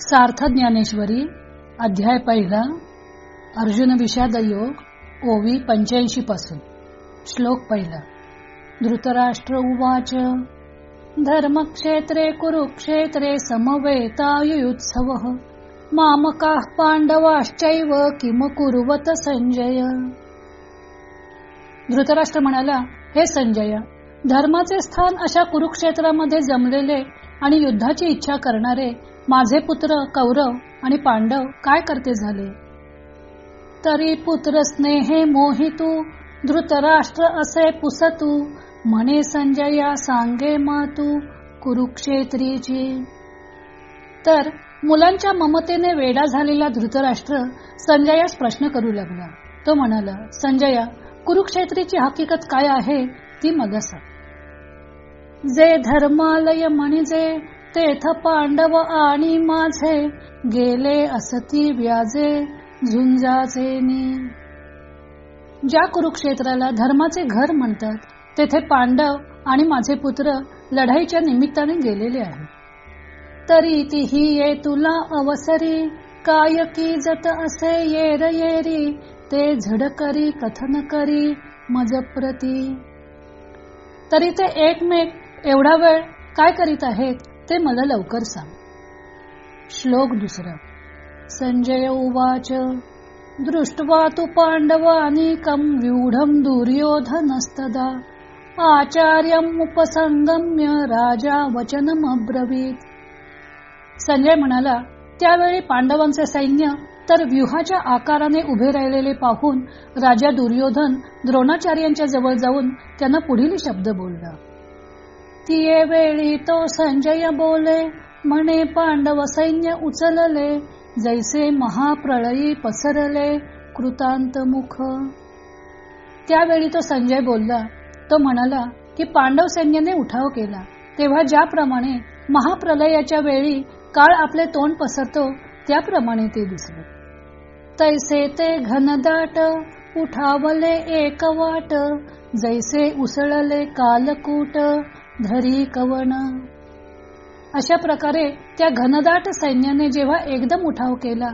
सार्थ ज्ञानेश्वरी अध्याय पहिला अर्जुन विषाद योग ओवी पंच्याऐंशी पासून श्लोक पहिला. धृतराष्ट्र उवाच धर्मक्षेत्रे कुरुक्षेत्रे समवेतायुत्सव मामका पांडवाश्चैव किम कुरुवत संजय? धृतराष्ट्र म्हणाला हे संजय धर्माचे स्थान अशा कुरुक्षेत्रामध्ये जमलेले आणि युद्धाची इच्छा करणारे माझे पुत्र कौरव आणि पांडव काय करते झाले? तरी पुत्र स्नेहे मोहितू धृतराष्ट्र असे पुसतू म्हणे संजया सांगे मातू कुरुक्षेत्रीची. तर मुलांच्या ममतेने वेडा झालेला धृतराष्ट्र संजयास प्रश्न करू लागला. तो म्हणाला संजया कुरुक्षेत्रीची हकीकत काय आहे ती मला सांग. जे धर्मालय म्हणजे तेथ पांडव आणि माझे गेले असती व्याजे झुंजाचे ज्या कुरुक्षेत्राला धर्माचे घर म्हणतात तेथे पांडव आणि माझे पुत्र लढाईच्या निमित्ताने गेलेले आहे तरी तीही ये तुला अवसरी काय की जत असे येर येरी ते झडकरी कथन करी मजप्रती. तरी ते एकमेक एवढा वेळ काय करीत आहेत ते मला लवकर सांग. श्लोक दुसरा. संजय उवाच दृष्ट्वा तू पांडवानिकं व्यूढं दुर्योधनस्तदा आचार्यम उपसंगम्य राजा वचनमब्रवीत संजय म्हणाला त्यावेळी पांडवांचे सैन्य तर व्यूहाच्या आकाराने उभे राहिलेले पाहून राजा दुर्योधन द्रोणाचार्यांच्या जवळ जाऊन त्यांना पुढील शब्द बोलला. तिये वेळी तो संजय बोले म्हणे पांडव सैन्य उचलले जैसे महाप्रळयी पसरले कृतांत मुख. त्यावेळी तो संजय बोलला तो म्हणाला की पांडव सैन्याने उठाव केला. तेव्हा ज्याप्रमाणे महाप्रलयाच्या वेळी काळ आपले तोंड पसरतो त्याप्रमाणे ते दिसले. तैसे ते घनदाट उठावले एक वाट जैसे उसळले कालकूट धरी कवन अशा प्रकारे त्या घनदाट सैन्याने जेव्हा एकदम उठाव केला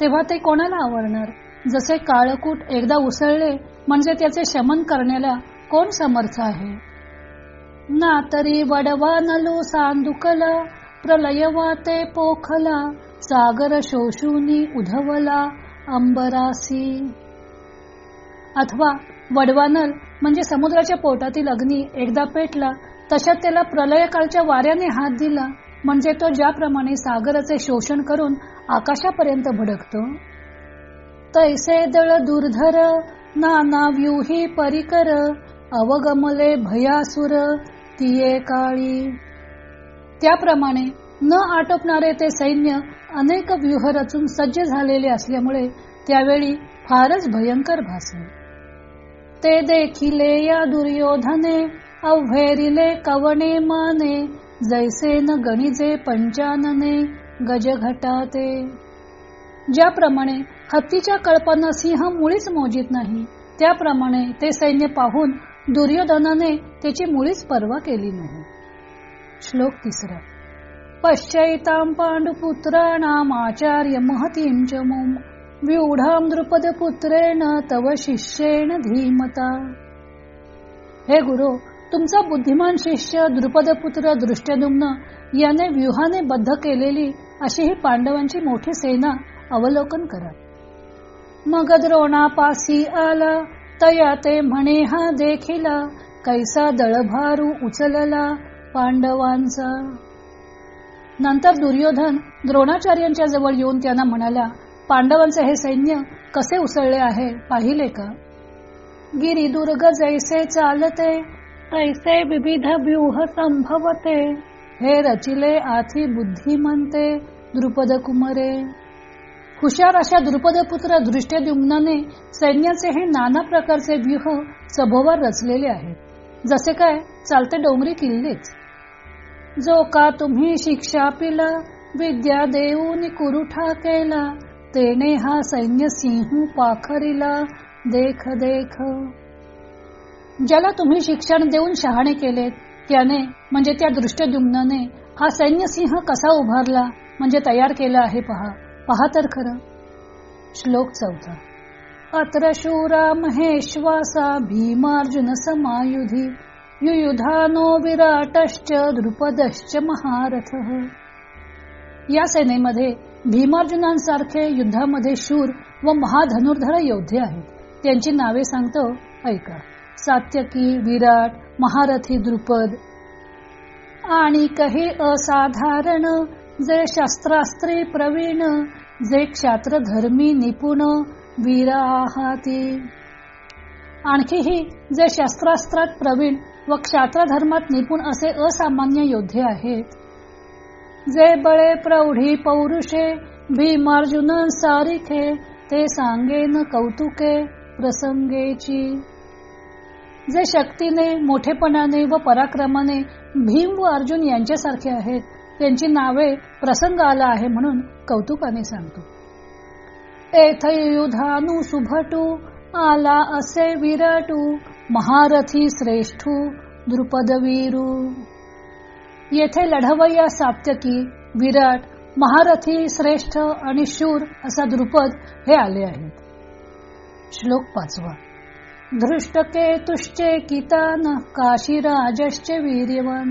तेव्हा ते कोणाला आवडणार? जसे काळकूट एकदा उसळले म्हणजे त्याचे शमन करण्याला कोण समर्थ आहे? ना तरी वडवा नलो सांदुकला प्रलयवाते पोखला सागर शोषुनी उधवला अंबरासी. अथवा वडवानल म्हणजे समुद्राच्या पोटातील अग्नी एकदा पेटला तशात त्याला प्रलयकालच्या वाऱ्याने हात दिला. म्हणजे तो ज्याप्रमाणे सागराचे शोषण करून आकाशापर्यंत भडकतो. तैसे दळ दुर्धर नाना व्यूही परिकर अवगमले भयासुर तिये काळी. त्याप्रमाणे न आटोपणारे ते सैन्य अनेक व्यूह रचून सज्ज झालेले असल्यामुळे त्यावेळी फारच भयंकर भासले. ते देखिले या दुर्योधने अवघेरिले कवणे माने जैसे न गणिजे पंचानने गजघटाते ज्याप्रमाणे हत्तीच्या कल्पना सिंह मुळीच मोजित नाही त्याप्रमाणे ते सैन्य पाहून दुर्योधनाने त्याची मुळीच पर्वा केली नाही. श्लोक तिसरा. पश्चैतां पांडुपुत्राणाम आचार्य महतीं च मोम द्रुपद पुत्रेण तव शिष्येण धीमता. हे गुरु तुमचा बुद्धिमान शिष्य द्रुपदपुत्र दृष्टदुम्न याने व्यूहाने बद्ध केलेली अशी ही पांडवांची मोठी सेना अवलोकन करा. मग द्रोणापासी आला तया ते म्हणे हा देखिला कैसा दळभारू उचलला पांडवांचा. नंतर दुर्योधन द्रोणाचार्यांच्या जवळ येऊन त्यांना म्हणाला पांडवांचे हे सैन्य कसे उसळले आहे पाहिले का? गिरी दुर्ग जैसे चालते तैसे विविध व्यूह संभवते। हे रचिले आथी बुद्धिमंते द्रुपद कुमरे हुशार अशा द्रुपद पुत्र दृष्ट्यद्युम्नाने सैन्याचे हे नाना प्रकारचे व्यूह सभोवर रचलेले आहेत. जसे काय चालते डोंगरी किल्लेच. जो का तुम्ही शिक्षा पिला विद्या देऊन कुरुठा केला तेने हा सैन्य सिंह पाखरीला देख देख. ज्याला तुम्ही शिक्षण देऊन शहाणे केले त्याने म्हणजे त्या दृष्टद्युम्नाने हा सैन्य सिंह कसा उभारला म्हणजे तयार केला आहे पहा. पहा तर खरं. श्लोक चौथा. अत्र शूरा महेश्वासा भीमार्जुन समायुधी युयुधानो विराटश्च द्रुपदश्च महारथ. या सेनेमध्ये भीमार्जुनांसारखे युद्धामध्ये शूर व महाधनुर्धर योद्धे आहेत. त्यांची नावे सांगतो ऐका. सात्यकी विराट महारथी द्रुपद. आणि काही असाधारण जे शास्त्रास्त्री प्रवीण जे क्षात्र धर्मी निपुण वीरा आहाती आणखीही जे शस्त्रास्त्रात प्रवीण व क्षात्र धर्मात निपुण असे असामान्य योद्धे आहेत. जे बळे प्रौढी पौरुषे भीमार्जुन सारिखे ते सांगेन कौतुके प्रसंगेची. जे शक्तीने मोठेपणाने व पराक्रमाने भीम व अर्जुन यांच्यासारखे आहेत त्यांची नावे प्रसंग आला आहे म्हणून कौतुकाने सांगतो. एथ युधानु सुभटू आला असे विराटू महारथी श्रेष्ठू द्रुपदवीरू. येथे लढवय्या साप्तकी विराट महारथी श्रेष्ठ आणि शूर असा द्रुपद हे आले आहेत. श्लोक पाचवा. धृष्टकेतुश्चे कितान काशीराजश्च वीर्यवान्।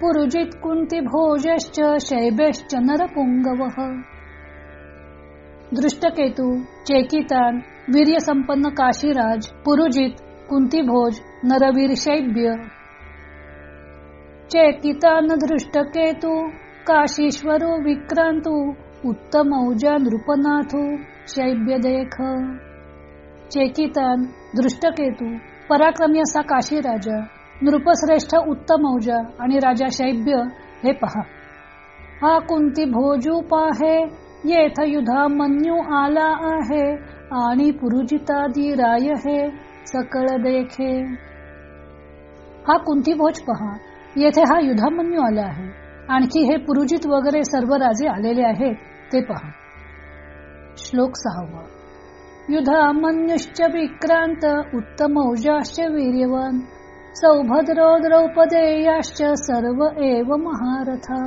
पुरुजित कुंती भोजश्च शैबेश्च नरपुंगवः दृष्टकेतू चेकितान वीर्यसंपन्न काशीराज पुरुजित कुंतीभोज नरवीर शैब्य। चेकितान दृष्टकेतू काशीश्वरो विक्रांतू उत्तमौजा नृपनाथू शैब्य देख चेकितान दृष्टकेतू पराक्रमी असा काशी राजा नृपश्रेष्ठ उत्तम औजा आणि राजा शैब्य हे पहा. हा कुंती भोजू पाहे येथ युधा मन्यू आला आहे आणि पुरुजितादी राय हे सकळ देखे. हा कुंती भोज पहा येथे हा युधामन्यू आला आहे आणखी हे पुरुजित वगैरे सर्व राजे आलेले आहेत ते पहा. श्लोक सहावा. युधामन्युश्च विक्रांत उत्तमौजाश्च वीर्यवान। सौभद्रो द्रौपदेयाश्च सर्व एव महारथा।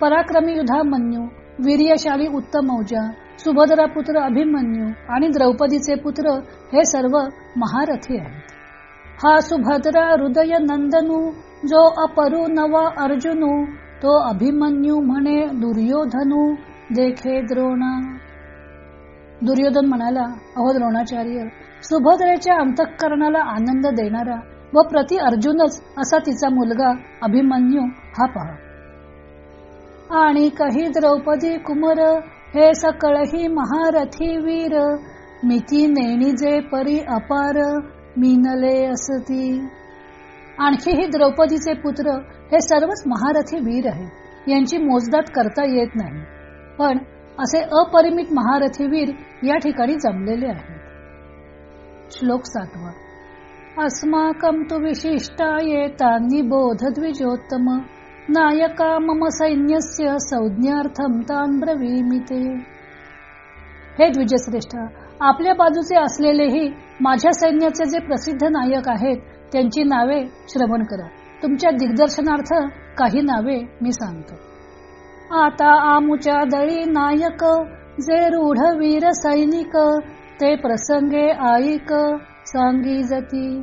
पराक्रमी युधामन्यू वीर्यशाली उत्तमौजा सुभद्रा पुत्र अभिमन्यू आणि द्रौपदीचे पुत्र हे सर्व महारथी आहेत। हा सुभद्रा हृदय नंदनू जो अपरू नवा अर्जुनू तो अभिमन्यू म्हणे दुर्योधनू देखे द्रोणा। दुर्योधन म्हणाला अहो द्रोणाचार्य सुभद्रेच्या अंतःकरणाला आनंद देणारा व प्रति अर्जुनच असा तिचा मुलगा अभिमन्यू हा पहा. आणि काही द्रौपदी कुमर हे सकळही महारथी वीर मिती नेणी जे परी अपार मिनले असती. आणखीही द्रौपदीचे पुत्र हे सर्वच महारथी वीर आहेत यांची मोजदात करता येत नाही. पण असे अपरिमित महारथी वीर या ठिकाणी जमलेले आहेत. श्लोक सातवा. अस्माकम तु विशिष्टा येतानी निबोध द्विजोत्तम नायका मम सैन्यस्य संज्ञार्थम तान ब्रवीमिते हे द्विजश्रेष्ठ आपल्या बाजूचे असलेलेही माझ्या सैन्याचे जे प्रसिद्ध नायक आहेत त्यांची नावे श्रवण करा. तुमच्या दिग्दर्शनार्थ काही नावे मी सांगतो. आता आमुच्या दळी नायक जे रूढ वीर सैनिक ते प्रसंगे आईक सांगी जती.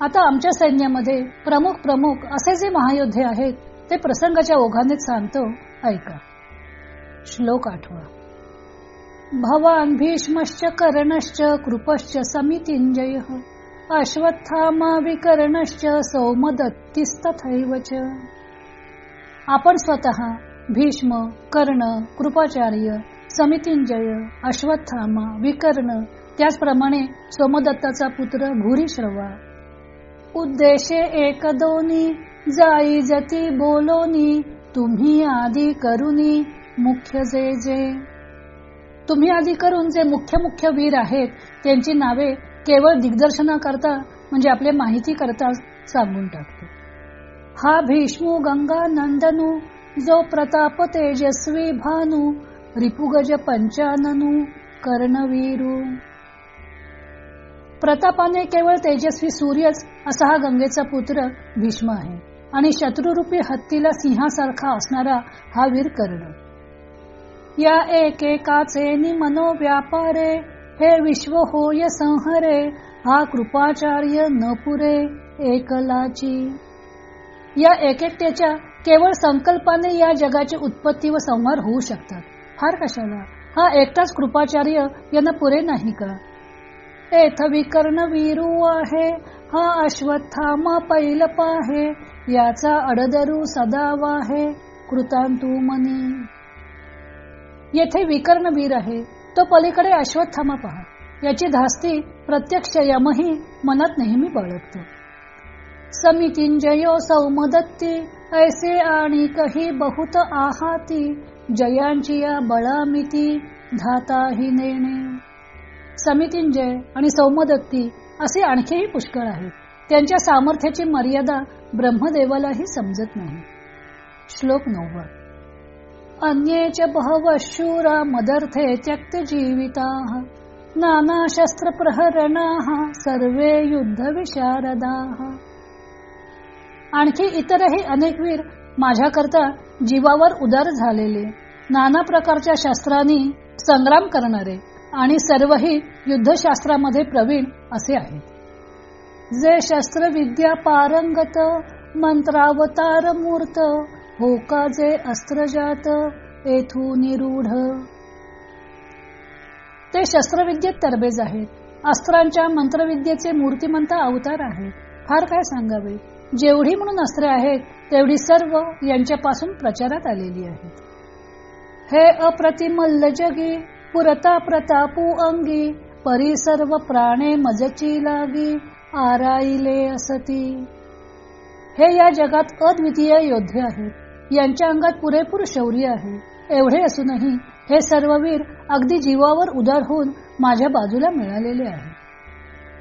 आता आमच्या सैन्यामध्ये प्रमुख प्रमुख असे जे महायोद्धे आहेत ते प्रसंगाच्या ओघानेच सांगतो ऐका. श्लोक आठवा. भवान भीष्मश्च कर्णश्च कृपश्च समितींजय अश्वत्थामा विकर्णश्च च आपण स्वतः भीष्म कर्ण कृपाचार्य समितिंजय अश्वत्थामा विकर्ण त्याचप्रमाणे सोमदत्ताचा पुत्र भूरिश्रवा उद्देशे एक दोनी जाई जती बोलोनी तुम्ही आधी करुनी मुख्य जे जे. तुम्ही आधी करून जे मुख्य मुख्य वीर आहेत त्यांची नावे केवळ दिग्दर्शना करता म्हणजे आपले माहिती करता सांगून टाकतो. हा भीष्मू गंगा नंदनू जो प्रताप तेजस्वी भानू रिपुगज पंचाननू कर्णवीरू. प्रतापाने केवळ तेजस्वी सूर्यच असा हा गंगेचा पुत्र भीष्म आहे आणि शत्रुरूपी हत्तीला सिंहासारखा असणारा हा वीर कर्ण या एकेकाचे मनो व्यापारे हे विश्व होय संहरे हा कृपाचार्य न पुरे एकलाची. या एकट्याच्या केवळ संकल्पाने या जगाची उत्पत्ती व संहार होऊ शकतात. फार कशाला? हा एकटाच कृपाचार्य यांना पुरे नाही का? एथ विकर्ण वीरू आहे हा अश्वत्थामा पैल पाहे याचा अडदरू सदा वाहे कृतांतू मनी. येथे विकर्ण वीर आहे तो पलीकडे अश्वत्थामा पहा. याची धास्ती प्रत्यक्ष यमही मनात नेहमी बाळगतो. समितींजयो सौमदत्ती ऐसे आणि कही बहुत आहाती जयांची या बळामिती धाताही नेणे. समितींजय आणि सौमदत्ती असे आणखीही पुष्कळ आहेत. त्यांच्या सामर्थ्याची मर्यादा ब्रह्मदेवालाही समजत नाही. श्लोक नव्वद. अन्येच बहव शूरा मदर्थे त्यक्त जीविता नाना शस्त्र प्रहरणा सर्वे युद्ध विशारदा आणखी इतरही अनेक वीर माझ्याकरता जीवावर उदार झालेले. नाना प्रकारच्या शास्त्रांनी संग्राम करणारे आणि सर्वही युद्धशास्त्रामध्ये प्रवीण असे आहेत. जे शस्त्र विद्या पारंगत मंत्रावतार मूर्त होका जे अस्त्रजात येथू निरूढ. ते शस्त्रविद्येत तरबेज आहेत. अस्त्रांच्या मंत्रविद्येचे मूर्तिमंत अवतार आहेत. फार काय सांगावे? जेवढी म्हणून अस्त्रे आहेत तेवढी सर्व यांच्यापासून प्रचारात आलेली आहेत. हे अप्रतिमल्ल जगी पुरता प्रतापू अंगी परी सर्व प्राणे मजची लागी आराईले असती. हे या जगात अद्वितीय योद्धे आहेत. यांच्या अंगात पुरेपूर शौर्य आहे. एवढे असूनही हे सर्व वीर अगदी जीवावर उदार होऊन माझ्या बाजूला मिळालेले आहे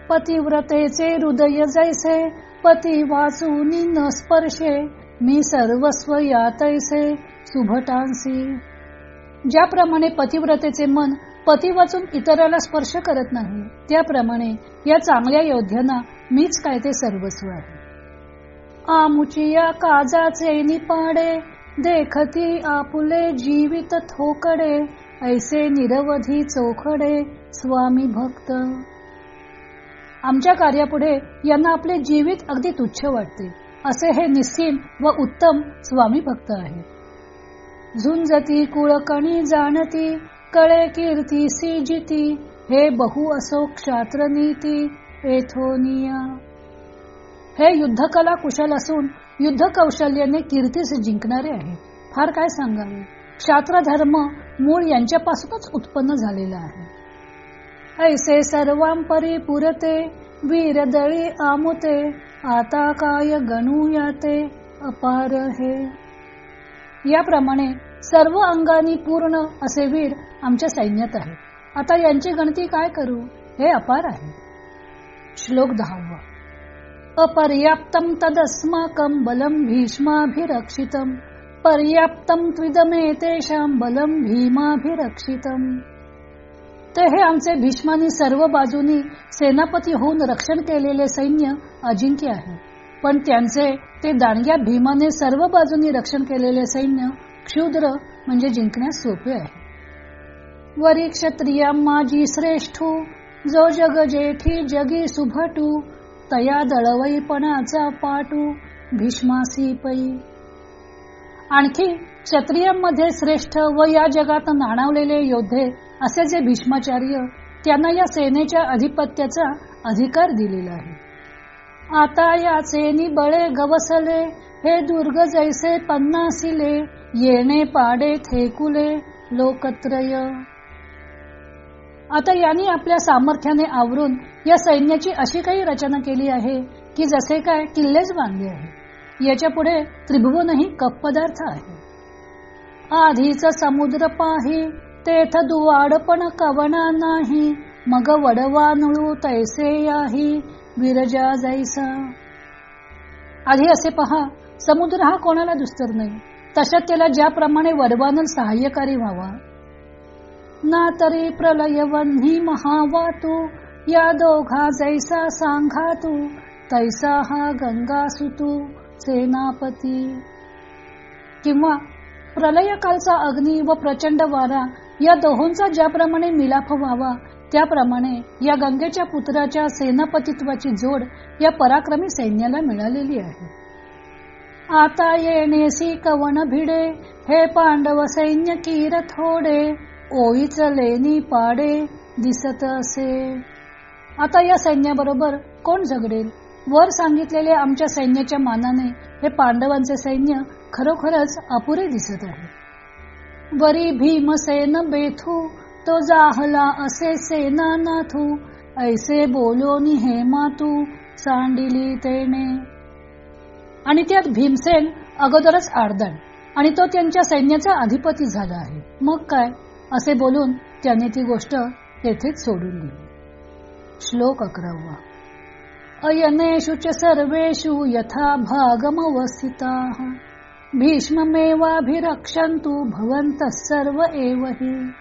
पतिव्रतेचे हृदय जैसे पती वाचून न स्पर्शे मी सर्वस्व या तैसे सुभटांसी. ज्याप्रमाणे पतिव्रतेचे मन पती वाचून इतराला स्पर्श करत नाही त्याप्रमाणे या चांगल्या योद्ध्यांना मीच काय ते सर्वस्व आहे. आमुचिया काजाचे निपाडे देखती आपुले जीवित थोकडे ऐसे निरवधी चोखडे स्वामी भक्त. आमच्या कार्यापुढे यांना आपले जीवित अगदी तुच्छ वाटते. असे हे निस्सीम व उत्तम स्वामी भक्त आहे झुंजती कुळकणी जाणती कळे कीर्ती सी जिती हे बहु असो क्षात्र एथोनिया. हे युद्धकला कुशल असून युद्ध कौशल्याने कीर्तीस जिंकणारे आहे फार काय सांगावे? क्षात्र धर्म मूळ यांच्यापासूनच उत्पन्न झालेला आहे. ऐसे सर्वांपरी पुरते वीरदळी आमुते आता काय गणू याते अपार हे. याप्रमाणे सर्व अंगानी पूर्ण असे वीर आमच्या सैन्यात आहेत. आता यांची गणती काय करू? हे अपार आहे. श्लोक दहावा. अपर्याप्तम तदस्माकम बलम भीष्माभिरक्षितम. पर्याप्तम त्विदमेतेषां बलम भीमाभिरक्षितम. ते हे आमचे भीष्मानी सर्व बाजूनी सेनापती होऊन रक्षण केलेले सैन्य अजिंक्य आहे. पण त्यांचे ते दांडग्या भीमाने सर्व बाजूनी रक्षण केलेले सैन्य क्षुद्र म्हणजे जिंकण्यास सोपे आहे. वरी क्षत्रिया माझी श्रेष्ठू जो जग जेठी जगी सुभटू तया दळवईपणाचा पाटू भीष्मासी पै. आणखी क्षत्रियांमध्ये श्रेष्ठ व या जगात नाणावलेले योद्धे असे जे भीष्माचार्य त्यांना या सेनेच्या अधिपत्याचा अधिकार दिलेला आहे. आता या सेनी बळे गवसले हे दुर्ग जैसे पन्नासिले येणे पाडे थेकुले लोकत्रय. आता यांनी आपल्या सामर्थ्याने आवरून या सैन्याची अशी काही रचना केली आहे की जसे काय किल्लेच बांधले आहे. याच्यापुढे त्रिभुवनही कप पदार्थ आहे. आधीच समुद्र पाही तेथ दुवाडपण कवना नाही. मग वडवानुळू तैसे याही विरजा जैसा. आधी असे पहा समुद्र हा कोणाला दुस्तर नाही. तशात त्याला ज्याप्रमाणे वडवानल सहाय्यकारी व्हावा. ना तरी प्रलय वन्ही महावातू या दोघा जैसा सांघा तू तैसा हा गंगा सुतू सेनापती. किंवा प्रलयकालचा अग्नी व प्रचंड वारा या दोहोंचा ज्याप्रमाणे मिलाफ व्हावा त्याप्रमाणे या गंगेच्या पुत्राच्या सेनापतित्वाची जोड या पराक्रमी सैन्याला मिळालेली आहे. आता येणेसी कवन भिडे हे पांडव सैन्य कीर थोडे ओळीच लेनी पाडे दिसत असे. आता या सैन्याबरोबर कोण झगडेल? वर सांगितलेले आमच्या सैन्याच्या मानाने हे पांडवांचे सैन्य खरोखरच अपुरे दिसत आहे. वरी भीमसेन बेथू तो जाहला असे सेना नाथू ऐसे बोलोनी हे मातू सांडिली तेने. आणि त्यात भीमसेन अगोदरच आडदण आणि तो त्यांच्या सैन्याचा अधिपती झाला आहे. मग काय? असे बोलून त्याने ती गोष्ट तेथेच सोडून दिली. श्लोक अकरावा. अयनेषु च सर्वेषु यथा भागमवस्थिता. भीष्ममेवाभिरक्षन्तु भवंत सर्व एवही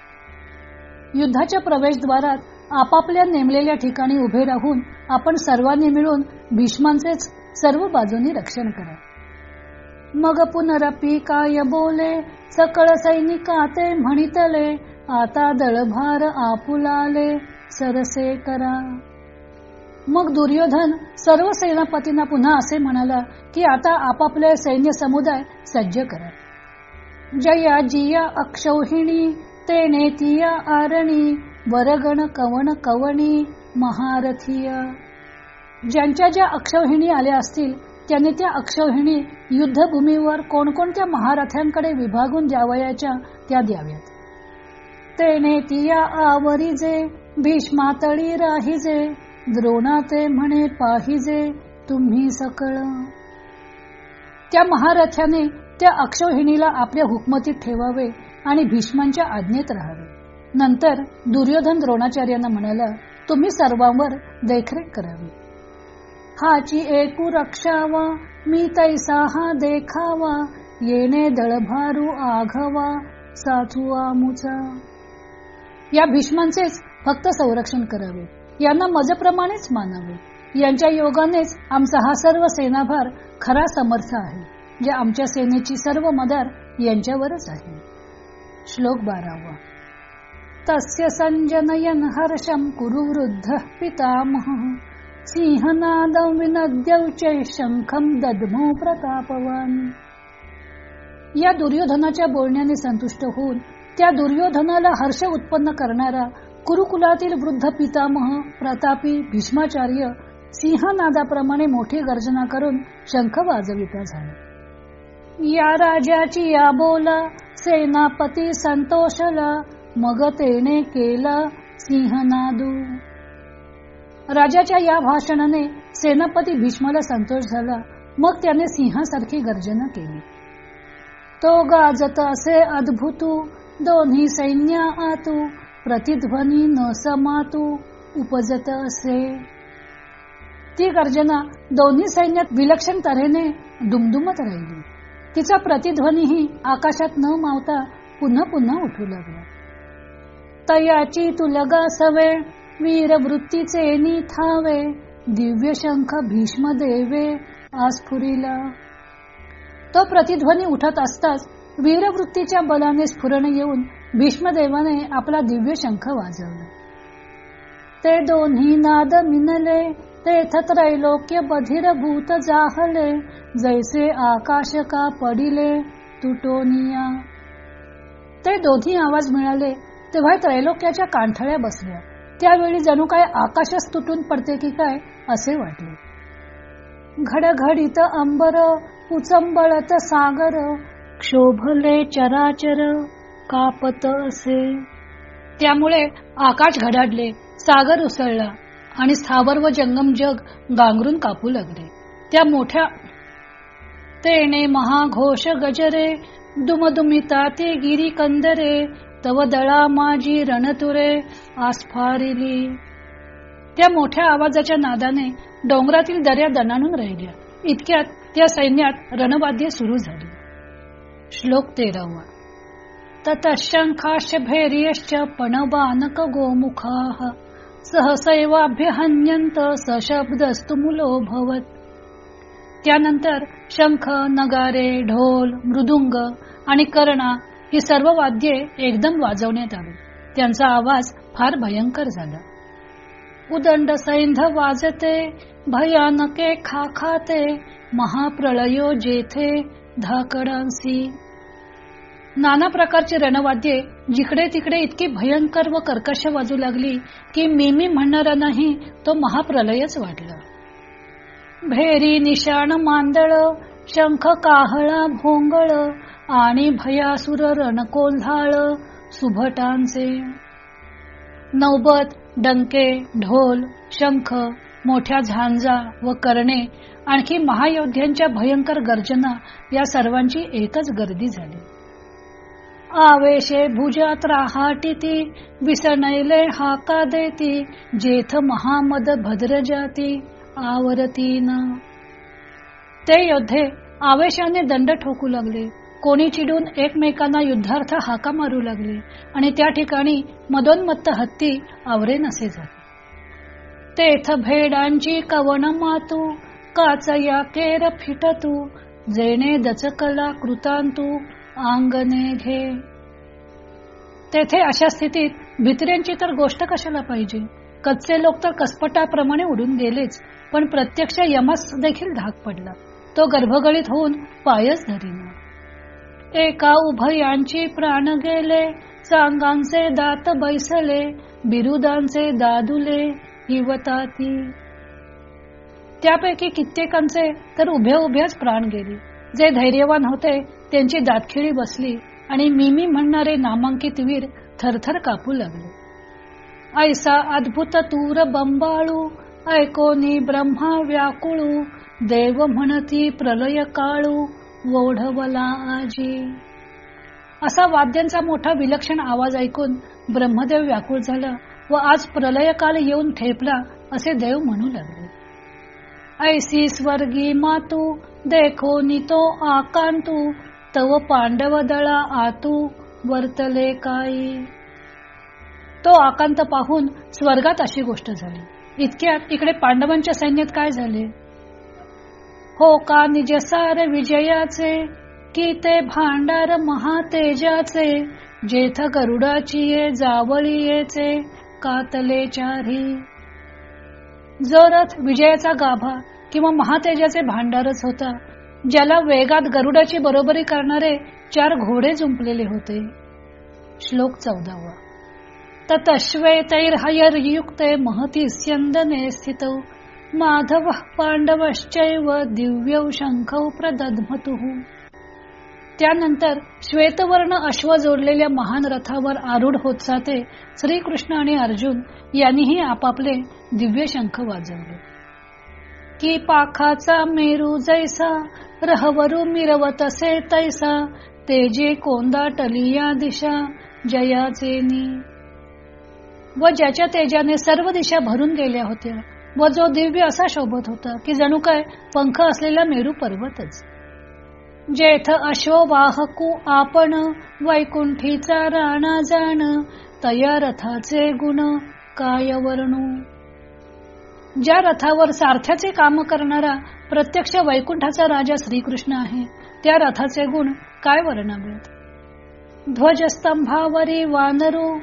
युद्धाच्या प्रवेशद्वारात आपापल्या नेमलेल्या ठिकाणी उभे राहून आपण सर्वांनी मिळून भीष्मांचेच सर्व बाजूनी रक्षण करा. मग पुनरपी काय बोले सकळ सैनिका ते म्हणितले आता दळभार आपुलाले सरसे करा. मग दुर्योधन सर्व सेनापतींना पुन्हा असे म्हणाला की आता आपापले सैन्य समुदाय सज्ज करा. जया जिया अक्षौहिणी ते तिया आरणी वरगण कवण कवणी महारथीय. ज्यांच्या ज्या अक्षौहिणी आल्या असतील त्यांनी त्या अक्षौहिणी युद्धभूमीवर कोणकोणत्या महारथ्यांकडे विभागून द्यावयाच्या त्या द्याव्यात. तेने तिया आवरीजे भीष्मातळी राहिजे. द्रोणाचे म्हणे पाहिजे तुम्ही सकळ. त्या महारथ्याने त्या अक्षौहिणीला आपल्या हुकमतीत ठेवावे आणि भीष्मांच्या आज्ञेत राहावे. नंतर दुर्योधन द्रोणाचार्यांना म्हणाला तुम्ही सर्वांवर देखरेख करावी. हाची एकू रक्षावा मी तैसा हा देखावा येणे दळभारू आघवा साचुआ आमुचा. या भीष्मांचेच फक्त संरक्षण करावे. यांना मजप्रमाणेच मानावे. यांच्या योगानेच आमचा हा सर्व सेनाभार खरा समर्थ आहे जे आमच्या सेनेची सर्व मदार यांच्यावरच आहे. श्लोक बारावा. तस्य संजनयन हर्षम कुरु वृद्ध पितामह. सिंहनादं विनद्यौचे शंखम दद्मो प्रतापवान. या दुर्योधनाच्या बोलण्याने संतुष्ट होऊन त्या दुर्योधनाला हर्ष उत्पन्न करणारा कुरुकुलातील वृद्ध पितामह प्रतापी भीष्माचार्य सिंहनादाप्रमाणे मोठी गर्जना करून शंख वाजविता झाले. या राजाची या बोला सेनापती संतोषला मग तेने केला सिंहनादू. राजाच्या या भाषणाने सेनापती भीष्माला संतोष झाला मग त्याने सिंहासारखी गर्जना केली. तो गाजत असे अद्भुतू दोन्ही सैन्य आतू प्रतिध्वनी न समातू उपजत असे. ती गर्जना दोन्ही सैन्यात विलक्षण तऱ्हेने दुमदुमत राहिली. तिचा प्रतिध्वनीही आकाशात न मावता पुन्हा पुन्हा उठू लागला. तयाची तुलगा सवे वीर वृत्तीचे निथावे दिव्य शंख भीष्म देवे आस्फुरीला तो प्रतिध्वनी उठत असताच वीरवृत्तीच्या बलाने स्फुरण येऊन भीष्मदेवाने आपला दिव्य शंख वाजवला. ते दोन्ही नाद मिनले तेथ त्रैलोक्य बधिर भूत जाहले जैसे आकाश का पडिले तुटोनिया. ते दोन्ही आवाज मिळाले तेव्हा त्रैलोक्याच्या कांठळ्या बसल्या. त्यावेळी जणू काय आकाशच तुटून पडते की काय असे वाटले. घडघडीत अंबर उचंबळत सागर क्षोभले चराचर कापत असे. त्यामुळे आकाश घडाडले सागर उसळला आणि स्थावर व जंगम जग गांगरून कापू लागले. त्या मोठ्या तेने महाघोष गजरे दुमदुमिता ते गिरी कंदरे तव दळा माझी रणतुरे आस्फारिली. त्या मोठ्या आवाजाच्या नादाने डोंगरातील दर्या दणाणून राहिल्या. इतक्यात त्या सैन्यात रणवाद्य सुरू झाली. श्लोक तेरावा. ततशंखाश भैर्यश्च पणबानक गोमुखा सहसैवाभ्यहन्यंत सशब्दस्तु मुलोभवत् त्यानंतर शंख नगारे ढोल मृदुंग आणि कर्णा ही सर्व वाद्ये एकदम वाजवण्यात आली. त्यांचा आवाज फार भयंकर झाला. उदंड सैंध वाजते भयानके खाखाते महाप्रळयो जेथे धाकडांसी नाना प्रकारची रणवाद्ये जिकडे तिकडे इतकी भयंकर व कर्कश वाजू लागली की मिमी म्हणणारा नाही तो महाप्रलयच वाटला भेरी निशाण मांदळ शंख काहळा भोंगळ आणि भयासुर रणकोल्हाळ सुभटांचे. नौबत डंके ढोल शंख मोठ्या झांजा व करणे आणखी महायोद्ध्यांच्या भयंकर गर्जना या सर्वांची एकच गर्दी झाली. आवेशे भुजात राहाटिती विसनैले हाका देती जेथ महामद भद्र जाती आवरतीन. ते योद्धे आवेशाने दंड ठोकू लागले. कोणी चिडून एकमेकांना युद्धार्थ हाका मारू लागले आणि त्या ठिकाणी मदोन्मत्त हत्ती आवरे नसे झाले. तेथ भेडांची कवन मातू काच या केर फिटतू जेणे दचकला कृतांतू अंगणे घे. तेथे अशा स्थितीत भित्र्यांची तर गोष्ट कशाला पाहिजे? कच्चे लोक तर कसपटाप्रमाणे उडून गेलेच पण प्रत्यक्ष यमस देखील धाक पडला. तो गर्भगळीत होऊन पायच धरीना. एका उभयांची प्राण गेले चांगांचे दात बैसले बिरुदांचे दादुले हिवताती. त्यापैकी कित्येकांचे तर उभ्या उभ्याच प्राण गेले. जे धैर्यवान होते त्यांची दातखिळी बसली आणि मिमी म्हणणारे नामांकित वीर थरथर कापू लागले. ऐसा अद्भुत तूर बंबाळू ऐकोनी ब्रह्मा व्याकुळू देव म्हणती प्रलय काळू ओढवला आजी. असा वाद्यांचा मोठा विलक्षण आवाज ऐकून ब्रह्मदेव व्याकुळ झाला व आज प्रलय काल येऊन ठेपला असे देव म्हणू लागले. ऐसी स्वर्गी मातू देखो नितो आकांतू तव पांडव दळा आतू वर्तले काही तो आकांत पाहून स्वर्गात अशी गोष्ट झाली. इतक्यात इकडे पांडवांच्या सैन्यात काय झाले? हो का निजसार विजयाचे की ते भांडार महातेजाचे जेथ गरुडाची ये जावळी येचे कातले चारी? जो रथ विजयाचा गाभा किंवा महातेजाचे भांडारच होता. ज्याला वेगात गरुडाची बरोबरी करणारे चार घोडे जुंपलेले होते. श्लोक चौदावा. ततश्वेतैर्हयर्युक्ते महती स्यंदने स्थित. माधव पांडवश्चैव दिव्यौ शंखौ प्रदधमतु. त्यानंतर श्वेतवर्ण अश्व जोडलेल्या महान रथावर आरूढ होत जाते श्रीकृष्ण आणि अर्जुन यांनीही आपापले दिव्य शंख वाजवले. की पाखाचा मेरू जैसा रहवरू मिरवतसे तैसा तेजे कोंदाटली या दिशा जयाचेनी व ज्याच्या तेजाने सर्व दिशा भरून गेल्या होत्या व जो दिव्य असा शोभत होता की जणू काय पंख असलेला मेरू पर्वतच. जेथ अश्ववाहकू आपण वैकुंठीचा राणा जाण तया रथाचे गुण काय वर्णू ज्या रथावर सारथ्याचे काम करणारा प्रत्यक्ष वैकुंठाचा राजा श्रीकृष्ण आहे त्या रथाचे गुण काय वर्णावेत? ध्वजस्तंभावरी वानरू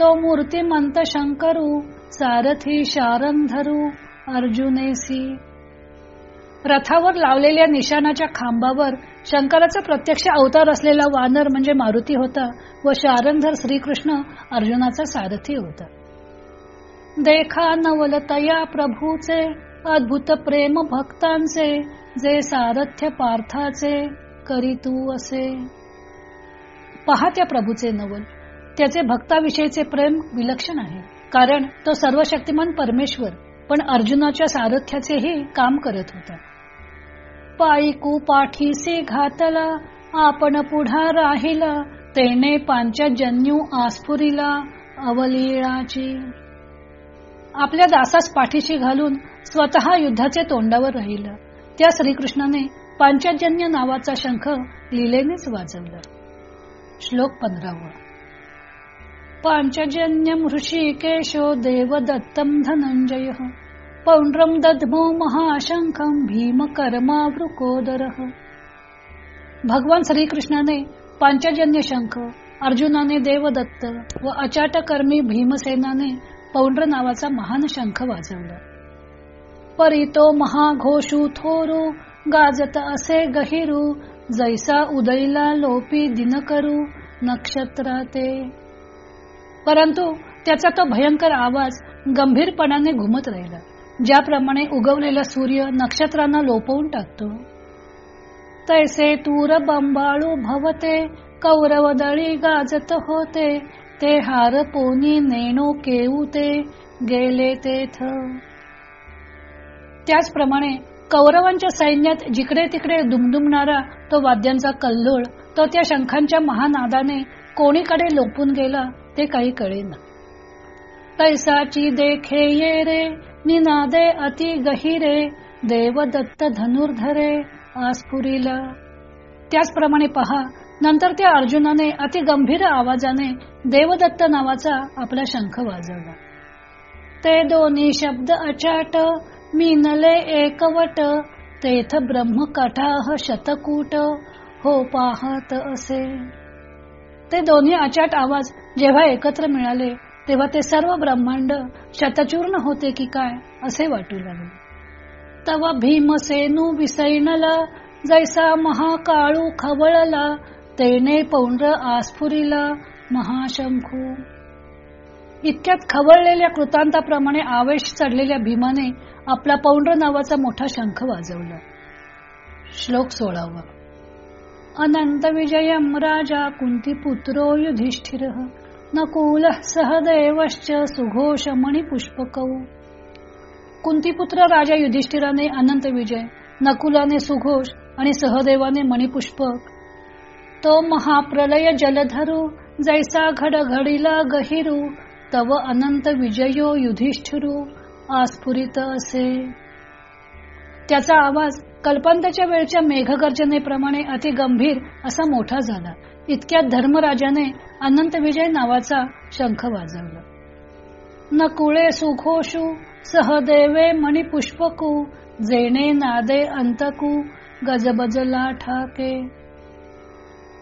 तो मूर्तिमंत शंकरू सारथी शारंधरू अर्जुनेसी. रथावर लावलेल्या निशाणाच्या खांबावर शंकराचा प्रत्यक्ष अवतार असलेला वानर म्हणजे मारुती होता व शारंधर श्रीकृष्ण अर्जुनाचा सारथी होता. देखा नवलतया प्रभूचे अद्भुत प्रेम भक्तांचे जे सारथ्य पार्थाचे करी तू असे. पहा त्या प्रभूचे नवल. त्याचे भक्ताविषयीचे प्रेम विलक्षण आहे. कारण तो सर्व शक्तिमान परमेश्वर पण अर्जुनाच्या सारथ्याचेही काम करत होता. पायिकू पाठीसे घातला आपण पुढा राहिला तेने पांचजन्यू आस्फुरीला अवलीळाची. आपल्या दासास पाठीशी घालून स्वतः युद्धाचे तोंडावर राहिलं. त्या श्रीकृष्णाने पांचजन्य नावाचा शंख लिलेनेच वाजवला. श्लोक पंधरावा. पांचजन्य मृषिकेशो देव दत्तम धनंजय पौंड्रम दध्मो महाशंखम भीम कर्मा वृकोदर भगवान श्रीकृष्णाने पांचजन्य शंख अर्जुनाने देवदत्त व अचाटकर्मी भीमसेनाने पौंड्र नावाचा महान शंख वाजवला. परितो महाघोषू थोरू गाजत असे गहिरू जैसा उदयला लोपी दिन करू नक्षत्राते. परंतु त्याचा तो भयंकर आवाज गंभीरपणाने घुमत राहिला. ज्याप्रमाणे उगवलेला सूर्य नक्षत्रांना लोपवून टाकतो. तैसे तूर बंबाळू भवते कौरव दळी गाजत होते ते हार पोनी नेणो केऊते गेले तेथ त्याचप्रमाणे कौरवांच्या सैन्यात जिकडे तिकडे दुमदुमणारा तो वाद्यांचा कल्लोळ तो त्या शंखांच्या महानादाने कोणीकडे लोपून गेला ते काही कळेना. तैसाची देखे ये रे निनादे अति गहिरे देवदत्त धनुर्धरे आस्फुरीला त्याचप्रमाणे पहा नंतर त्या अर्जुनाने अति गंभीर आवाजाने देवदत्त नावाचा आपला शंख वाजवला. ते दोन्ही शब्द अचाट मीनले एकवट तेथ ब्रह्म कटाह शतकूट हो पाहत असे. ते दोन्ही अचाट आवाज जेव्हा एकत्र मिळाले तेव्हा ते सर्व ब्रह्मांड शतचूर्ण होते की काय असे वाटू लागले. तवा भीमसेनू विसैनला जैसा महाकाळू खवळला तेने पौंड्र आस्फुरीला महाशंखू. इतक्यात खवळलेल्या कृतांताप्रमाणे आवेश चढलेल्या भीमाने आपला पौंड्र नावाचा मोठा शंख वाजवला. श्लोक सोळावा. अनंत विजयम राजा कुंती पुत्रो युधिष्ठिर नकुल सहदेवश्च सुघोष मणिपुष्पकौ. कुंतीपुत्र राजा युधिष्ठिराने अनंत विजय नकुलाने सुघोष आणि सहदेवाने मणिपुष्पक तो महाप्रलय जलधरू जैसा घडघडीला गहिरू तव अनंत विजयो युधिष्ठिरू आस्फुरित असे. त्याचा आवाज कल्पांताच्या वेळच्या मेघगर्जनेप्रमाणे अति गंभीर असा मोठा झाला. इतक्यात धर्मराजाने अनंत विजय नावाचा शंख वाजवला. न कुळे सुखोषू सहदेवे मणिपुष्पकू जेणे नादे अंतकू गजबजला ठाके.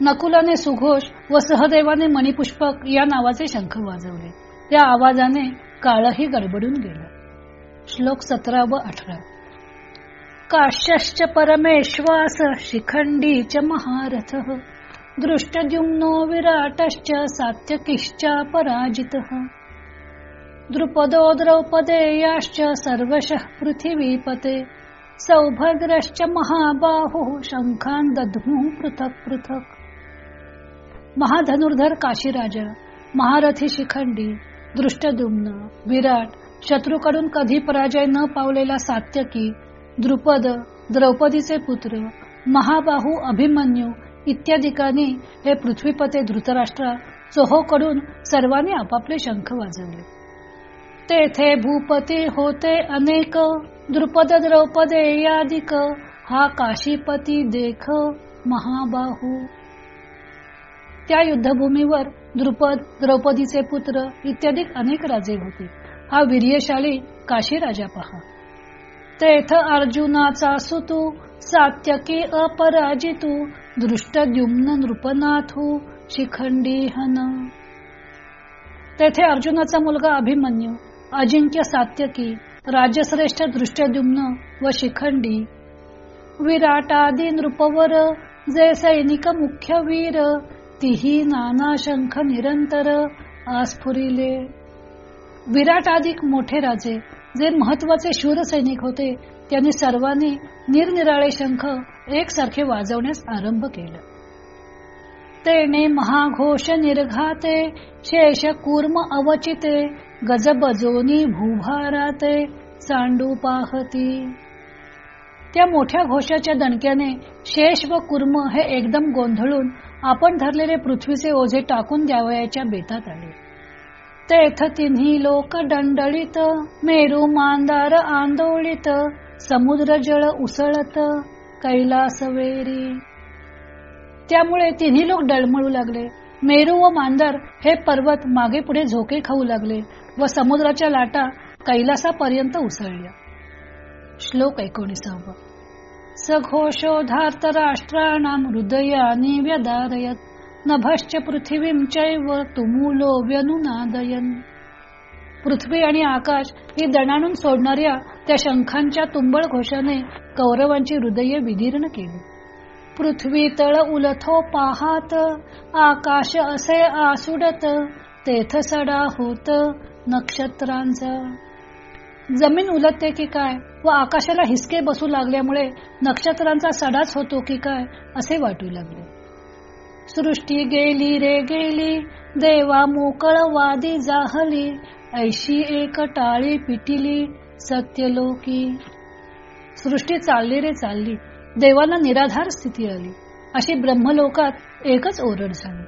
नकुलाने सुघोष व सहदेवाने मणिपुष्पक या नावाचे शंख वाजवले. त्या आवाजाने काळही गडबडून गेलं. श्लोक सतरा व अठरा. काश्यश्च परमेश्वास शिखंडी च महारथ. दृष्टद्युम्नो विराटश्च सात्यकिश्च पराजित. द्रुपदो द्रौपदेयाश्च सर्वशः पृथिवीपते. सौभद्रश्च महाबाहु शंखान दध्मू पृथक पृथक. महाधनुर्धर काशीराजा महारथी शिखंडी दृष्टदुम्न विराट शत्रूकडून कधी पराजय न पावलेला सात्यकी द्रुपद द्रौपदीचे पुत्र महाबाहू अभिमन्यू इत्यादिकांनी हे पृथ्वीपते धृतराष्ट्रा चोहोकडून सर्वांनी आपापले शंख वाजवले. तेथे भूपती होते अनेक द्रुपद द्रौपदे यादिक हा काशीपती देख महाबाहू त्या युद्धभूमीवर द्रुपद द्रौपदीचे पुत्र इत्यादी अनेक राजे होते. हा वीर्यशाली काशी राजा पहा. तेथ अर्जुनाचा सुतू सात्यकी अपराजितू दृष्टद्युम्न नृपनाथू शिखंडी हन तेथे अर्जुनाचा मुलगा अभिमन्यू अजिंक्य सात्यकी राजश्रेष्ठ दृष्टद्युम्न व शिखंडी. विराटादी नृपवर जे सैनिक मुख्य वीर तिही नाना शंख निरंतर आस्फुरिले. विराट अधिक मोठे राजे जे महत्त्वाचे शूर सैनिक होते त्यांनी सर्वांनी निरनिराळे शंख एकसारखे वाजवण्यास आरंभ केला. तेने महाघोष निर्घाते शेष कूर्म अवचिते गजबजोनी भूभाराते सांडू पाहती. त्या मोठ्या घोषाच्या दणक्याने शेष व कुर्म हे एकदम गोंधळून आपण धरलेले पृथ्वीचे ओझे टाकून द्यावयाच्या बेतात आले तेथ तिन्ही लोक दंडळीत मेरू मांदार आंदोळीत समुद्र जळ उसळत कैलासवेरी त्यामुळे तिन्ही लोक डळमळू लागले. मेरू व मांदार हे पर्वत मागे पुढे झोके खाऊ लागले व समुद्राच्या लाटा कैलासापर्यंत उसळल्या. श्लोक एकोणीसावा. सघोषोधार्त राष्ट्राणाम हृदयानी व्यदारयत नभश्च पृथ्वीं चैव तुमुलो व्यनुनादयन। पृथ्वी आणि आकाश ही दणाणून सोडणाऱ्या त्या शंखांच्या तुंबळ घोषाने कौरवांची हृदय विदीर्ण केली. पृथ्वी तळ उलथो पाहात आकाश असे आसुडत तेथ सडा होत नक्षत्रांचा। जमीन उलटते की काय? व आकाशाला हिसके बसू लागल्यामुळे नक्षत्रांचा सडाच होतो की काय? असे वाटू लागले. सृष्टी गेली रे गेली देवा मोकळ वादी जाहली ऐशी एक टाळी पिटिली सत्यलोकी. सृष्टी चालली रे चालली देवाला निराधार स्थिती आली. अशी ब्रह्मलोकात एकच ओरड झाली.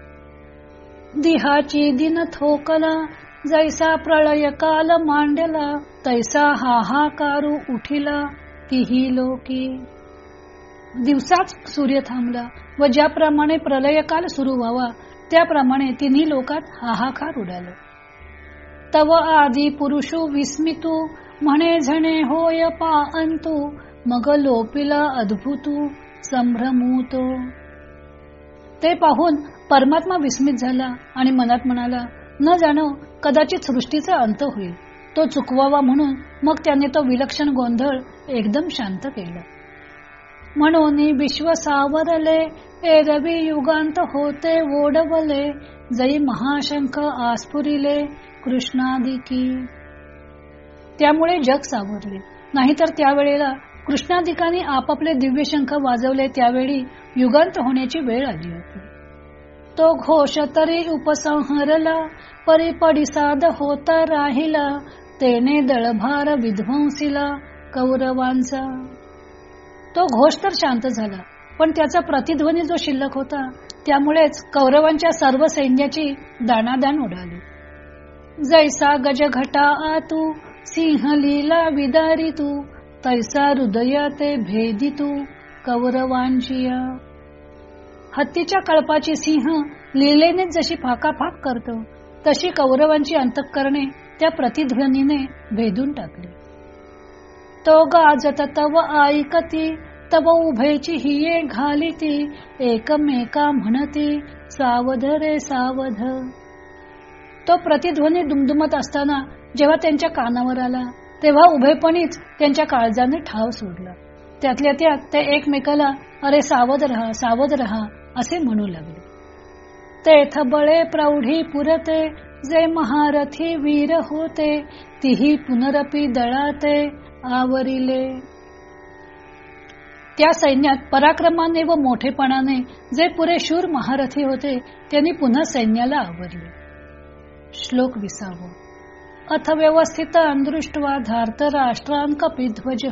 दिहाची दिन थोकला जैसा प्रळय काल मांडला तैसा हाहाकारू उठिला तिही लोकी. दिवसाच सूर्य थांबला व ज्याप्रमाणे प्रलयकाल सुरू व्हावा त्याप्रमाणे तिन्ही लोकात हाहाकार उडाला. तव आदी पुरुषू विस्मितू म्हणे झणे होय पा अंतू मग लोपिला अद्भुतू संभ्रमूतो. ते पाहून परमात्मा विस्मित झाला आणि मनात म्हणाला न जाणो कदाचित सृष्टीचा अंत होईल. तो चुकवावा म्हणून मग त्याने तो विलक्षण गोंधळ एकदम शांत केला. म्हणून विश्व सावरले ए रवी युगांत होते ओढवले जई महाशंख आस्फुरिले कृष्णादिकी त्यामुळे जग सावरले. नाहीतर त्यावेळेला कृष्णाधिकांनी आपापले दिव्य शंख वाजवले त्यावेळी युगांत होण्याची वेळ आली होती. तो घोष तरी उपसंहरला परिपडिसाद होता राहिला तेने दळभार विध्वंसीला कौरवांचा. तो घोष तर शांत झाला पण त्याचा प्रतिध्वनी जो शिल्लक होता त्यामुळेच कौरवांच्या सर्व सैन्याची दाणादाण उडाली. जैसा गजघटा आतू सिंह लीला विदारी तू तैसा हृदया ते भेदी तू कौरवांची हत्तीच्या कळपाची सिंह लीलेने जशी फाकाफाक करतो तशी कौरवांची अंतकरणे त्या प्रतिध्वनीने भेदून टाकली. तो गाजत तव ऐकती तव उभयची हिये घालिती एकमेका म्हणती सावध रे सावध. तो प्रतिध्वनी दुमदुमत असताना जेव्हा त्यांच्या कानावर आला तेव्हा उभेपणीच त्यांच्या काळजाने ठाव सोडला. त्यातल्या त्यात ते एकमेकाला अरे सावध रहा सावध रहा असे म्हणू लागले. ते थबळे प्रौढी पुरते जे महारथी वीर होते तिही पुनरपी दळाते आवरिले. त्या सैन्यात पराक्रमाने व मोठेपणाने जे पुरे शूर महारथी होते त्यांनी पुन्हा सैन्याला आवरले. श्लोक विसाव. अथ व्यवस्थित दृष्ट्वा धार्त राष्ट्रान कपिध्वज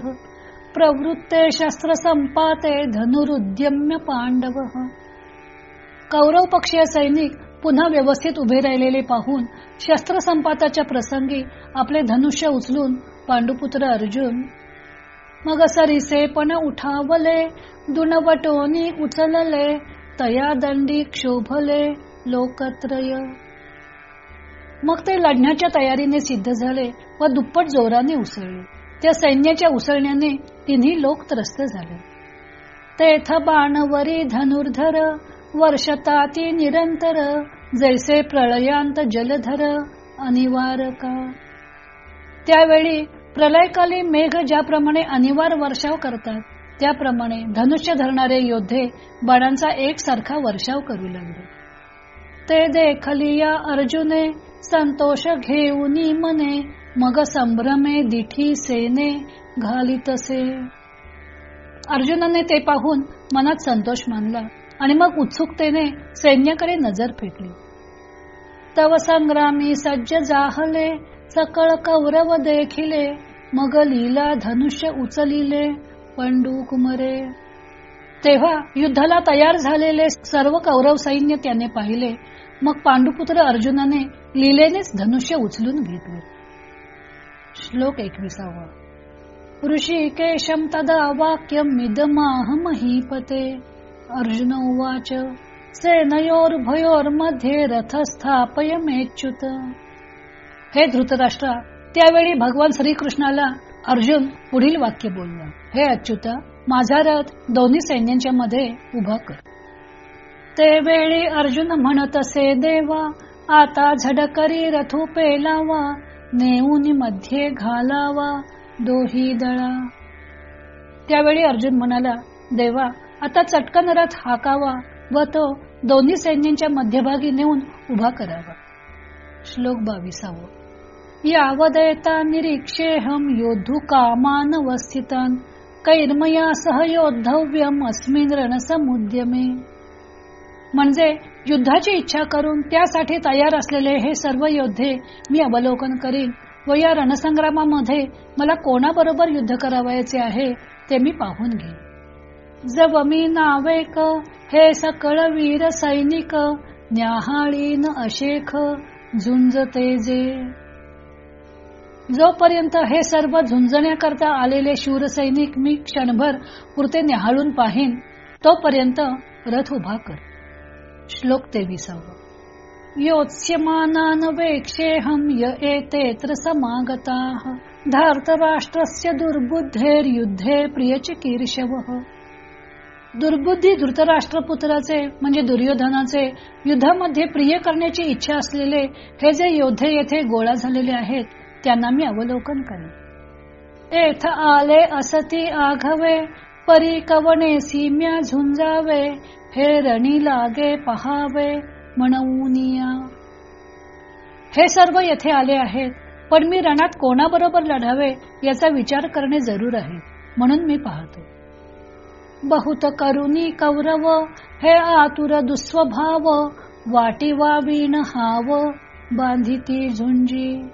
प्रवृत्ते शस्त्र संपाते धनुरुद्यम्य पांडव. कौरव पक्षीय सैनिक पुन्हा व्यवस्थित उभे राहिलेले पाहून शस्त्र संपाताच्या प्रसंगी आपले धनुष्य उचलून पांडुपुत्र अर्जुन मग सरीसे पण उठावले दुणवटोनी उचलले तया दंडी क्षोभले लोकत्रय. मग ते लढण्याच्या तयारीने सिद्ध झाले व दुप्पट जोराने उसळले. त्या सैन्याच्या उसळण्याने तिन्ही लोक त्रस्त झाले. तेथ बाणवरी धनुर्धर वर्षताती निरंतर जैसे प्रळयांत जलधर अनिवारका. त्यावेळी प्रलयकाली मेघ ज्याप्रमाणे अनिवार वर्षाव करतात त्याप्रमाणे धनुष्य धरणारे योद्धे बाणांचा एकसारखा वर्षाव करू लागले. ते देखलिया अर्जुने संतोष घेऊनी मने मग संभ्रमे दिठी सेने घालितसे. अर्जुनाने ते पाहून मनात संतोष मानला आणि मग उत्सुकतेने सैन्याकडे नजर फेकली. तव संग्रामी सज्ज जाहले सकळ कौरव देखिले मग लीला धनुष्य उचलिले पंडू कुमरे तेव्हा युद्धाला तयार झालेले सर्व कौरव सैन्य त्याने पाहिले. मग पांडुपुत्र अर्जुनाने लीलेनेच धनुष्य उचलून घेतले. श्लोक एकविसावा. ऋषिकेशम तदा वाक्यम मिदमाह अर्जुन उवाच सेनयोर्भयोर्मध्ये रथ स्थापय मेच्युत हे धृतराष्ट्र त्यावेळी भगवान श्रीकृष्णाला अर्जुन पुढील वाक्य बोलला. हे अच्युत माझा रथ दोन्ही सैन्यांच्या मध्ये उभा कर. ते वेळी अर्जुन म्हणत असे देवा आता झडकरी रथू पेलावा. नेऊन मध्ये घालावा दोही दळा. त्यावेळी अर्जुन म्हणाला देवा आता चटकन रथ हाकावा व तो दोन्ही सैन्यांच्या मध्यभागी नेऊन उभा करावा. श्लोक बावीसावं. यावदेता निरीक्षेहम योद्धू कामान वस्थितान कैर्मया सह योद्धव्यम अस्मिन रणसमुद्यमे। म्हणजे युद्धाची इच्छा करून त्यासाठी तयार असलेले हे सर्व योद्धे मी अवलोकन करीन व या रणसंग्रामामध्ये मला कोणाबरोबर युद्ध करावायचे आहे ते मी पाहून घेईन. जब मी नावेक हे सकळ वीर सैनिक न्याहाळीन अशेख झुंजते जे जोपर्यंत हे सर्व झुंजण्याकरता आलेले शूर सैनिक मी क्षणभर पुरते न्याहाळून पाहिन तोपर्यंत रथ उभा कर. श्लोक तेविसावा. योत्स्यमानान वेक्षेहम य एतेत्र समागताः धार्तराष्ट्रस्य दुर्बुद्धेर्युद्धे प्रियचिकीर्षवः। दुर्बुद्धी धृतराष्ट्रपुत्राचे म्हणजे दुर्योधनाचे युद्धामध्ये प्रिय करण्याची इच्छा असलेले हे जे योद्धे येथे गोळा झालेले आहेत त्यांना मी अवलोकन करेन. एथ आले असती आघवे परी कवणे सीम्या झुंजावे हे रणी लागे पहावे म्हणूनिया हे सर्व येथे आले आहेत पण मी रणात कोणाबरोबर लढावे याचा विचार करणे जरूर आहे म्हणून मी पाहतो. बहुत करुणी कौरव हे आतुर दुस्वभाव वाटी वावीण हाव बांधिती झुंजी.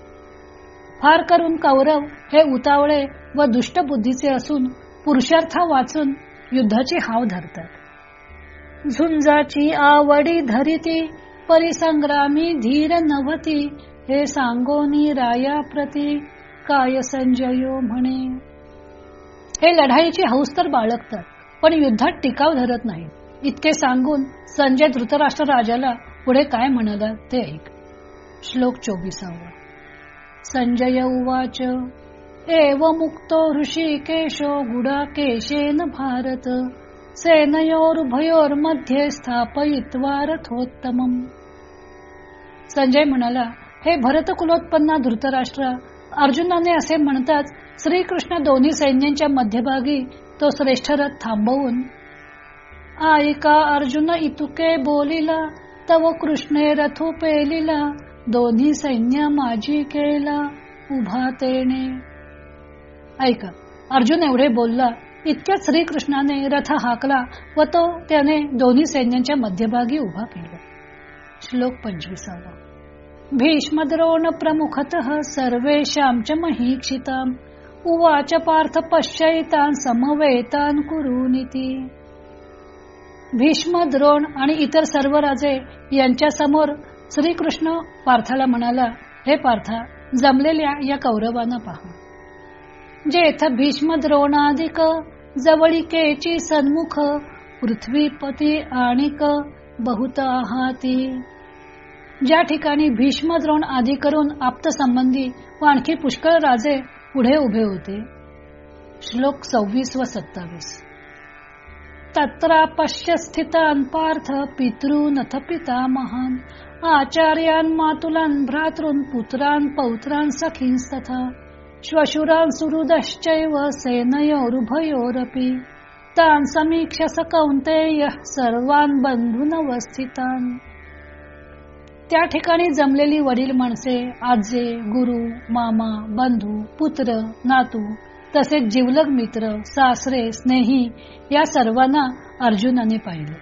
फार करून कौरव हे उतावळे व दुष्ट बुद्धीचे असून पुरुषार्थ वाचून युद्धाची हाव धरतात. झुंजाची आवडी धरिती परिसंग्रामी धीर नवती हे सांगोनी राया प्रती काय संजयो म्हणे. हे लढाईची हौस तर बाळगतात पण युद्धात टिकाव धरत नाही. इतके सांगून संजय धृतराष्ट्र राजाला पुढे काय म्हणाला ते ऐक. श्लोक चोवीसावा. संजय उवाच एव मुक्तो ऋषिकेशो गुडाकेशेन भारत. सेनयोरुभयोर्मध्ये स्थापयित्वा रथोत्तमम संजय म्हणाला हे भरत कुलोत्पन्ना धृतराष्ट्र अर्जुनाने असे म्हणतात श्रीकृष्ण दोन्ही सैन्यांच्या मध्यभागी तो श्रेष्ठ रथ थांबवून आईका अर्जुन इतुके बोलिला तव कृष्णे रथू पेलिला दोन्ही सैन्य माझी केला उभा तेने ऐका अर्जुन एवढे बोलला इतक्यात श्रीकृष्णाने रथ हाकला व तो त्याने दोन्ही सैन्यांच्या मध्यभागी उभा केला. श्लोक पंचवीसावा. भीष्मद्रोण प्रमुखत सर्वेशाम महीक्षिताम उवाच पार्थ पश्चैतान समवेतान कुरुनिती. भीष्म द्रोण आणि इतर सर्व राजे यांच्या समोर श्रीकृष्ण पार्थाला म्हणाला हे पार्था जमलेल्या या कौरवांना पहा. जेथ भीष्म द्रोणाधिक जवळिकेची सन्मुख पृथ्वीपती आणिक बहुत आहाती. ज्या ठिकाणी भीष्म द्रोण आदी करून आप्त संबंधी व आणखी पुष्कळ राजे पुढे उभे होते. श्लोक सव्वीस व सत्तावीस. तत्रा पश्य स्थितान पार्थ पितृनथ पिता महान. आचार्यान मातुलान भ्रातृन पुत्रान पौत्रान सखींस्तथा. तथा सुहृदश्चैव सेनयोरुभयोरपि। तान समीक्षस कौंतेय सर्वान बंधूनवस्थितान त्या ठिकाणी जमलेली वडील माणसे आजे गुरु मामा बंधू पुत्र नातू तसेच जिवलग मित्र सासरे स्नेही या सर्वांना अर्जुनाने पाहिले.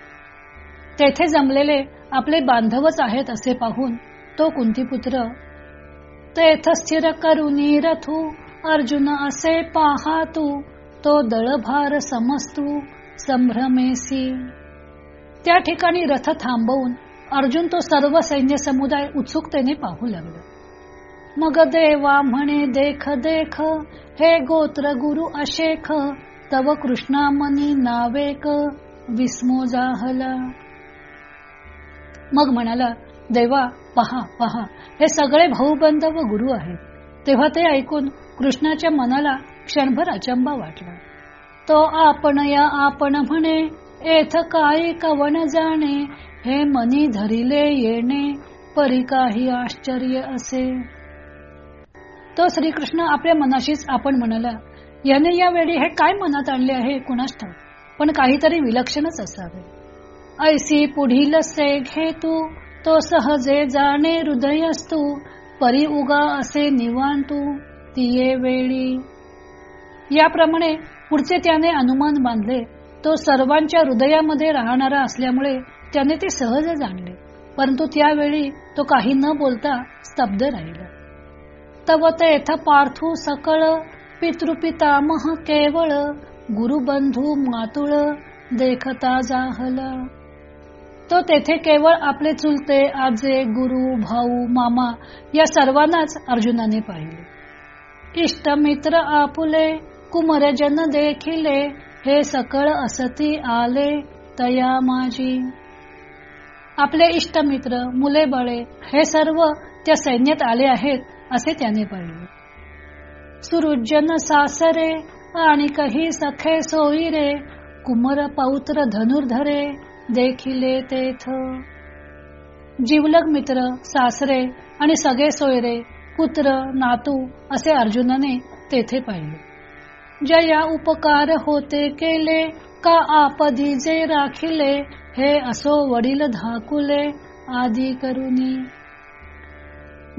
तेथे जमलेले आपले बांधवच आहेत असे पाहून तो कुंतीपुत्र तेथ स्थिर करुनी रथू अर्जुन असे पाहा तू तो दळभार समस्तू संभ्रमेसी. त्या ठिकाणी रथ थांबवून अर्जुन तो सर्व सैन्य समुदाय उत्सुकतेने पाहू लागला. मग देवा म्हणे देख देख हे गोत्र गुरु अशेख तव कृष्णामनी नावेक विस्मो जाहला. मग म्हणाला देवा पहा पहा. हे सगळे भाऊबंध व गुरु आहेत. तेव्हा ते ऐकून कृष्णाच्या मनाला क्षणभर अचंबा वाटला. तो आपण या आपण म्हणे एथ काय कवन जाणे? हे मनी धरिले येणे परी काही आश्चर्य असे. तो श्रीकृष्ण आपल्या मनाशीच आपण म्हणाला याने यावेळी हे काय मनात आणले आहे कुणाष्ट? पण काहीतरी विलक्षणच असावे. ऐसी पुढील से घे तू तो सहजे जाणे हृदयस्तू. परी उगा असे निवांतू तिये वेळी. याप्रमाणे पुढचे त्याने अनुमान बांधले. तो सर्वांच्या हृदयामध्ये राहणारा असल्यामुळे त्याने ते सहज जाणले. परंतु त्यावेळी तो काही न बोलता स्तब्ध राहिला. तव तेथ पार्थू सकळ पितृपितामह केवळ गुरुबंधू मातुळ देखता जाहल. तो तेथे केवळ आपले चुलते आजे गुरु भाऊ मामा या सर्वांनाच अर्जुनाने पाहिले. इष्टमित्र आपुले कुमरजन देखिले हे सकळ असती आले तया माझी. आपले इष्टमित्र मुले बळे हे सर्व त्या सैन्यात आले आहेत असे त्याने पाहिले. सुरुजन सासरे आणि काही सखे सोयी रे कुमर पौत्र धनुर्धरे देखिले तेथ जीवलग मित्र सासरे आणि सगळे सोयरे पुत्र नातू असे अर्जुनाने तेथे पाहिले. जया उपकार होते केले का आपदी जे राखिले हे असो वडील धाकुले आदी करुनी.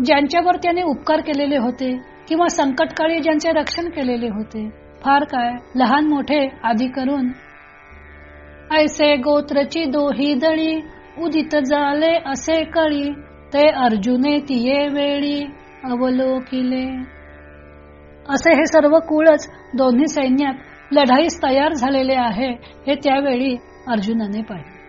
ज्यांच्यावर त्याने उपकार केलेले होते किंवा संकटकाळी ज्यांचे रक्षण केलेले होते फार काय लहान मोठे आदी करून ऐसे गोत्रची दोही दळी उदित झाले असे कळी ते अर्जुने तिये वेळी अवलोकिले. असे हे सर्व कुळच दोन्ही सैन्यात लढाईस तयार झालेले आहे हे त्यावेळी अर्जुनाने पाहिले.